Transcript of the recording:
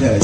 Yeah.